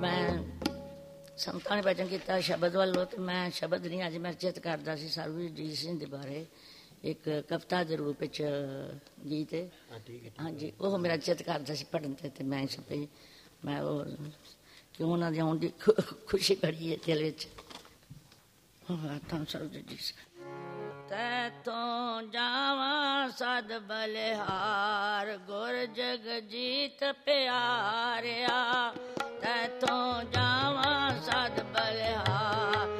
ਮੈਂ ਸੰਤਾਂ ਨੇ ਬਚਨ ਕੀਤਾ ਸ਼ਬਦ ਵੱਲੋਂ ਤੇ ਮੈਂ ਸ਼ਬਦ ਨਹੀਂ ਅੱਜ ਮੈਂ ਚਿਤ ਕਰਦਾ ਸੀ ਸਰਬਜੀਤ ਸਿੰਘ ਦੇ ਬਾਰੇ। ਇੱਕ ਕਵਿਤਾ ਦੇ ਰੂਪ ਵਿੱਚ ਗੀਤ ਹੈ। ਹਾਂਜੀ ਉਹ ਮੇਰਾ ਚਿਤ ਕਰਦਾ ਸੀ ਪੜਨ ਤੇ ਤੇ ਮੈਂ ਛਪੇ ਮੈਂ ਉਹ ਕਿਉਂ ਨਾ ਜਾਉਣ ਦੀ ਖੁ- ਖੁਸ਼ੀ ਹੈ ਦਿਲ ਵਿੱਚ। ਹਾਂ ਤਾਂ ਸਰਬਜੀਤ ਜੀ ਤੈ ਤੋਂ ਜਾਵਾਂ ਸਦ ਬਲਿਹਾਰ ਗੁਰ ਜਗਜੀਤ ਪਿਆਰਿਆ। ਤੈ ਤੋਂ ਜਾਵਾਂ ਸਦ ਬਲਿਹਾਰ।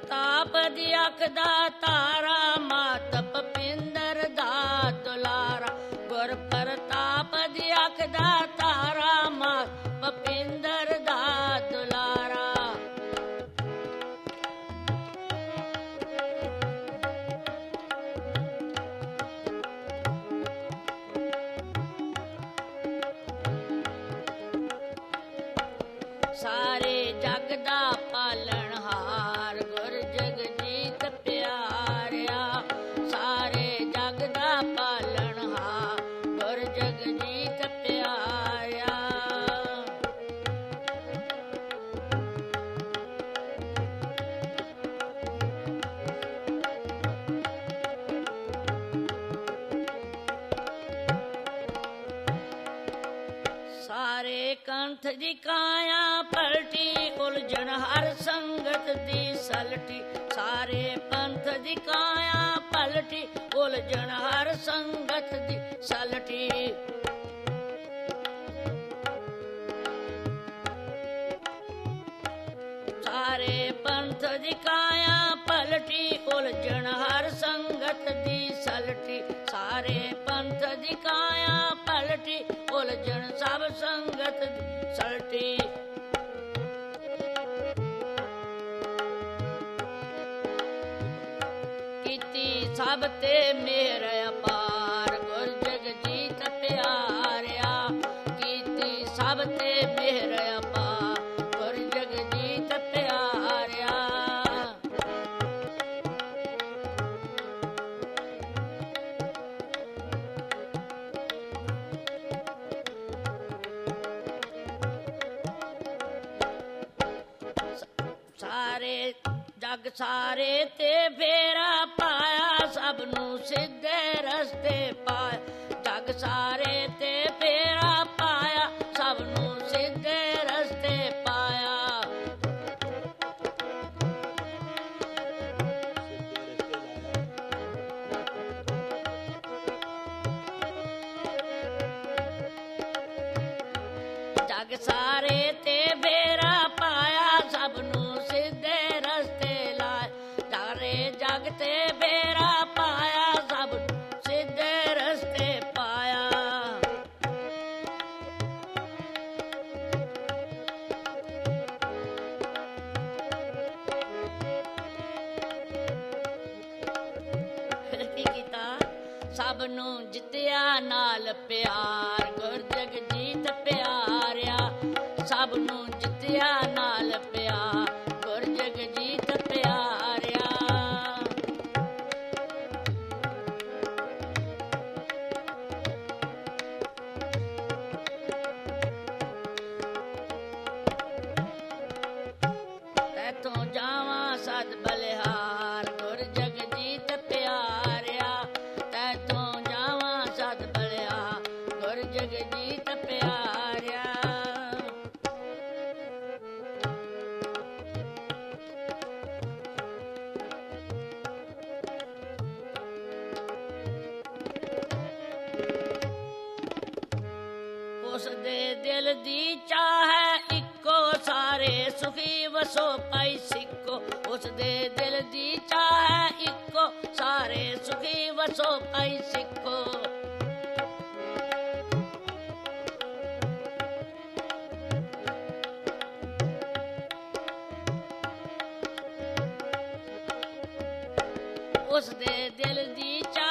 ਪ੍ਰਤਾਪ ਦੀ ਅੱਖ ਦਾ ਤਾਰਾ ਮਾਤ ਪਪਿੰਦਰ ਦਾ ਤੁਲਾਰਾ ਗੁਰ ਪ੍ਰਤਾਪ ਦੀ ਅੱਖ ਦਾ ਤਾਰਾ ਮਾਤ ਦੀ ਕਾਇਆ ਪਲਟੀ ਉਲਝਣ ਹਰ ਸੰਗਤ ਦੀ ਸਲਟੀ। ਸਾਰੇ ਪੰਥ ਦੀ ਕਾਇਆ ਪਲਟੀ ਉਲਝਣ ਹਰ ਸੰਗਤ ਦੀ ਸਲਟੀ। ਸਾਰੇ ਪੰਥ ਦੀ ਕਾਇਆ ਪਲਟੀ ਉਲਝਣ ਹਰ ਸੰਗਤ ਦੀ ਸਲਟੀ। ਪਲਟੀ ਉਲਝਣ ਸਭ ਸੰਗਤ ਦੀ ਸਲਟੀ। ਕੀਤੀ ਸਭ ਤੇ ਮੇਰੇ ਜਗ ਸਾਰੇ ਤੇ ਫੇਰਾ ਪਾਇਆ ਸਭ ਨੂੰ ਸਿੱਧੇ ਰਸਤੇ ਪਾਇਆ। ਜਗ ਸਾਰੇ ਨਾਲ ਪਿਆਰ, ਗੁਰ ਜਗਜੀਤ ਪਿਆਰਿਆ, ਸਭ ਨੂੰ ਜਿੱਤਿਆ ਨਾਲ ਪਿਆਰ, ਗੁਰ ਜਗਜੀਤ ਪਿਆਰਿਆ। ਤੈਥੋਂ ਜਾਵਾਂ ਸਦ ਬਲਿਹਾਰ ਉਸ ਦੇ ਦਿਲ ਦੀ ਚਾਹ ਹੈ ਇੱਕੋ ਸਾਰੇ ਸੁਖੀ ਵਸੋ ਪਾਈ ਸਿੱਕੋ ਉਸ ਦੇ ਦਿਲ ਦੀ ਚਾਹ ਹੈ ਇੱਕੋ ਸਾਰੇ ਸੁਖੀ ਵਸੋ ਪਾਈ ਸਿੱਕੋ ਉਸ ਦੇ ਦਿਲ ਦੀ ਚਾਹ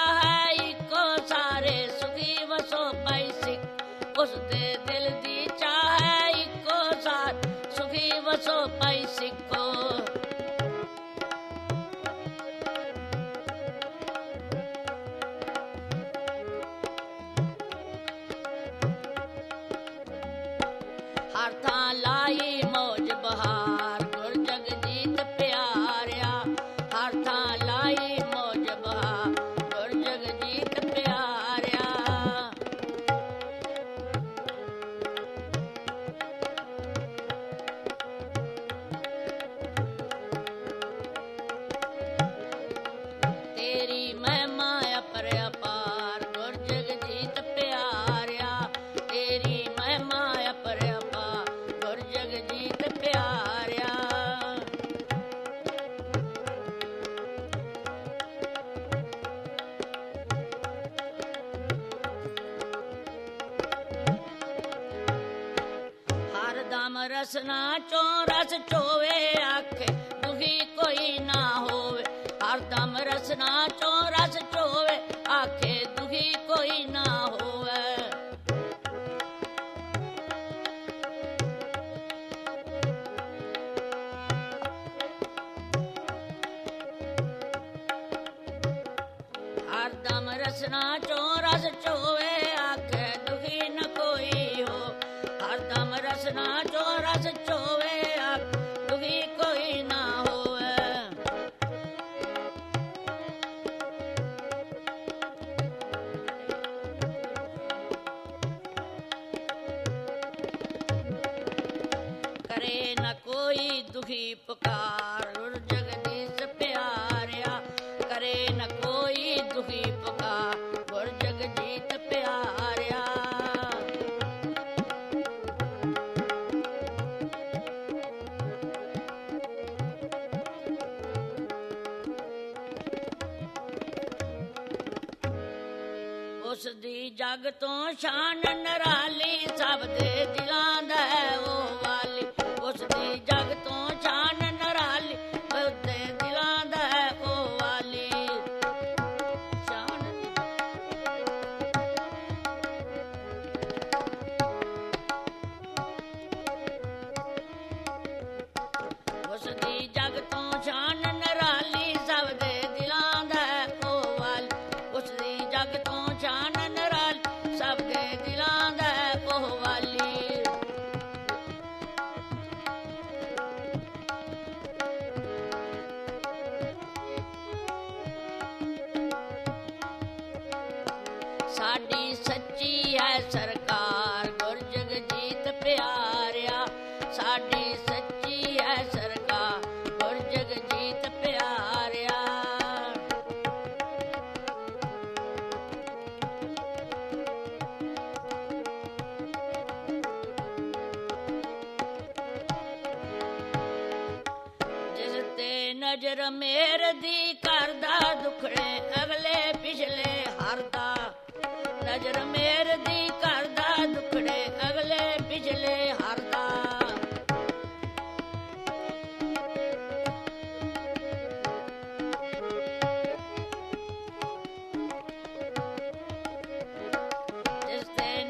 ਰਸਨਾ ਚੋਂ ਰਸ ਚੋਵੇ, ਆਖੇ ਦੁਖੀ ਕੋਈ ਨਾ ਹੋਵੇ। ਹਰ ਦਮ ਰਸਨਾ ਚੋਂ ਰਸ ਚੋਵੇ, ਆਖੇ ਦੁਖੀ ਕੋਈ ਨਾ ਹੋਵੇ। ਹਰ ਦਮ ਰਸਨਾ ਚੋਂ ਦੁਖੀ ਪੁਕਾਰ, ਗੁਰ ਜਗਦੀਸ਼ ਪਿਆਰਿਆ, ਕਰੇ ਨ ਕੋਈ ਦੁਖੀ ਪੁਕਾਰ, ਗੁਰ ਜਗਜੀਤ ਪਿਆਰਿਆ। ਉਸ ਦੀ ਜਗ ਤੋਂ ਸ਼ਾਨ ਨਰਾਲੀ ਸਭ ਦੇ ਦਿਲਾਂ ਦਾ ਉਹ ਵਾਲੀ। ਉਸ ਦੀ ਜਗ ਸਾਡੀ ਸੱਚੀ ਹੈ ਸਰਕਾਰ ਗੁਰ ਜਗਜੀਤ ਪਿਆਰਿਆ। ਸਾਡੀ ਸੱਚੀ ਹੈ ਸਰਕਾਰ ਗੁਰ ਜਗਜੀਤ ਪਿਆਰਿਆ। ਜਿਸ ਤੇ ਨਜ਼ਰ ਮੇਰ ਦੀ ਕਰਦਾ ਦੁਖੜੇ, ਅਗਲੇ ਪਿਛਲੇ ਹਰਦਾ। ਨਜ਼ਰ ਮੇਰ ਦੀ ਕਰਦਾ ਦੁਖੜੇ ਅਗਲੇ ਪਿਛਲੇ ਹਰਦਾ।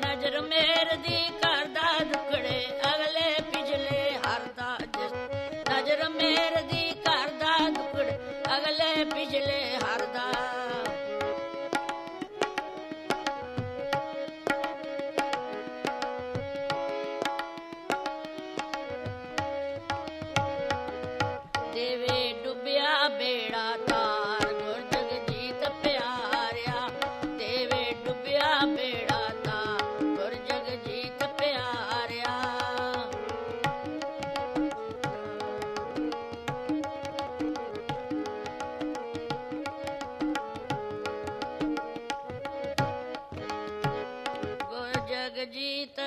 ਨਜ਼ਰ ਮੇਰ ਦੀ ਕਰਦਾ ਦੁਖੜੇ ਅਗਲੇ ਪਿਛਲੇ ਹਰਦਾ। ਨਜ਼ਰ ਮੇਰ ਦੀ ਕਰਦਾ ਦੁਖੜੇ ਅਗਲੇ ਪਿਛਲੇ जगजीत